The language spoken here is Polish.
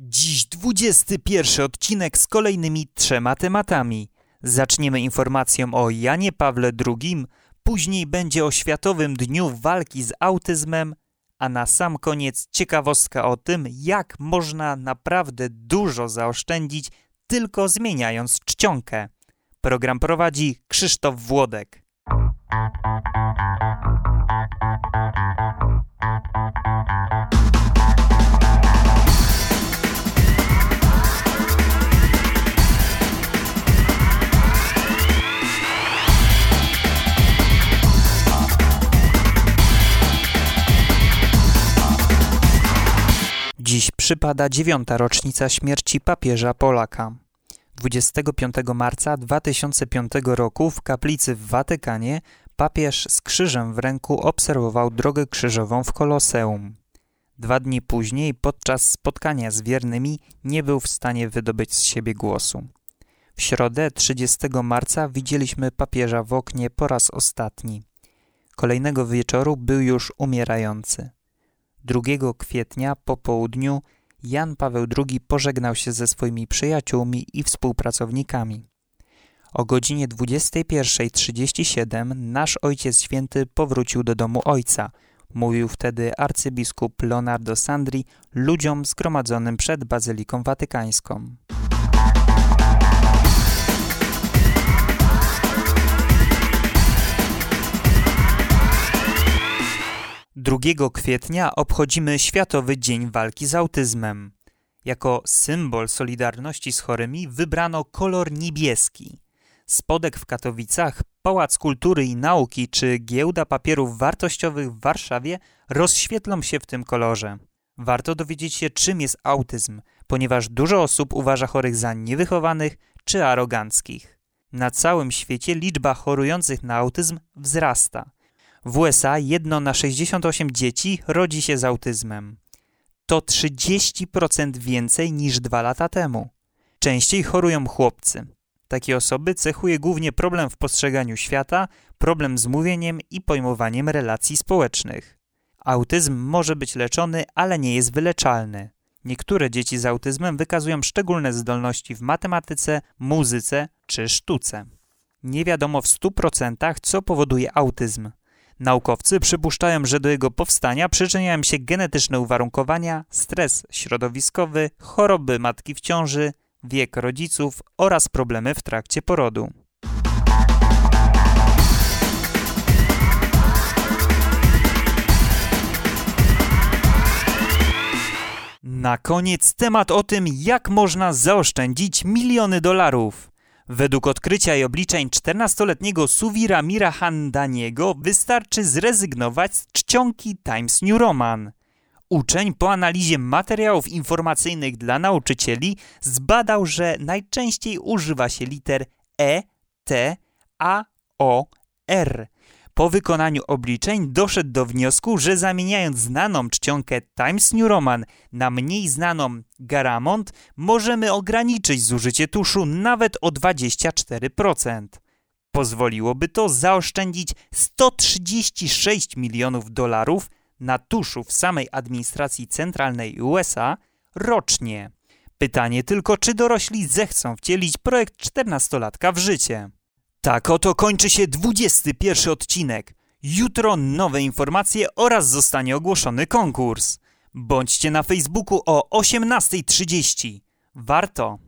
Dziś 21 odcinek z kolejnymi trzema tematami. Zaczniemy informacją o Janie Pawle II, później będzie o Światowym Dniu Walki z Autyzmem, a na sam koniec ciekawostka o tym, jak można naprawdę dużo zaoszczędzić tylko zmieniając czcionkę. Program prowadzi Krzysztof Włodek. Przypada dziewiąta rocznica śmierci papieża Polaka. 25 marca 2005 roku w kaplicy w Watykanie papież z krzyżem w ręku obserwował drogę krzyżową w Koloseum. Dwa dni później, podczas spotkania z wiernymi, nie był w stanie wydobyć z siebie głosu. W środę 30 marca widzieliśmy papieża w oknie po raz ostatni. Kolejnego wieczoru był już umierający. 2 kwietnia po południu Jan Paweł II pożegnał się ze swoimi przyjaciółmi i współpracownikami. O godzinie 21.37 nasz Ojciec Święty powrócił do domu Ojca, mówił wtedy arcybiskup Leonardo Sandri ludziom zgromadzonym przed Bazyliką Watykańską. 2 kwietnia obchodzimy Światowy Dzień Walki z Autyzmem. Jako symbol solidarności z chorymi wybrano kolor niebieski. Spodek w Katowicach, Pałac Kultury i Nauki czy Giełda Papierów Wartościowych w Warszawie rozświetlą się w tym kolorze. Warto dowiedzieć się, czym jest autyzm, ponieważ dużo osób uważa chorych za niewychowanych czy aroganckich. Na całym świecie liczba chorujących na autyzm wzrasta. W USA jedno na 68 dzieci rodzi się z autyzmem. To 30% więcej niż dwa lata temu. Częściej chorują chłopcy. Takie osoby cechuje głównie problem w postrzeganiu świata, problem z mówieniem i pojmowaniem relacji społecznych. Autyzm może być leczony, ale nie jest wyleczalny. Niektóre dzieci z autyzmem wykazują szczególne zdolności w matematyce, muzyce czy sztuce. Nie wiadomo w 100% co powoduje autyzm. Naukowcy przypuszczają, że do jego powstania przyczyniają się genetyczne uwarunkowania, stres środowiskowy, choroby matki w ciąży, wiek rodziców oraz problemy w trakcie porodu. Na koniec temat o tym, jak można zaoszczędzić miliony dolarów. Według odkrycia i obliczeń 14-letniego Suwira Mirahandaniego wystarczy zrezygnować z czcionki Times New Roman. Uczeń po analizie materiałów informacyjnych dla nauczycieli zbadał, że najczęściej używa się liter E, T, A, O, R – po wykonaniu obliczeń doszedł do wniosku, że zamieniając znaną czcionkę Times New Roman na mniej znaną Garamond, możemy ograniczyć zużycie tuszu nawet o 24%. Pozwoliłoby to zaoszczędzić 136 milionów dolarów na tuszu w samej administracji centralnej USA rocznie. Pytanie tylko, czy dorośli zechcą wcielić projekt 14-latka w życie. Tak oto kończy się 21 odcinek. Jutro nowe informacje oraz zostanie ogłoszony konkurs. Bądźcie na Facebooku o 18.30. Warto!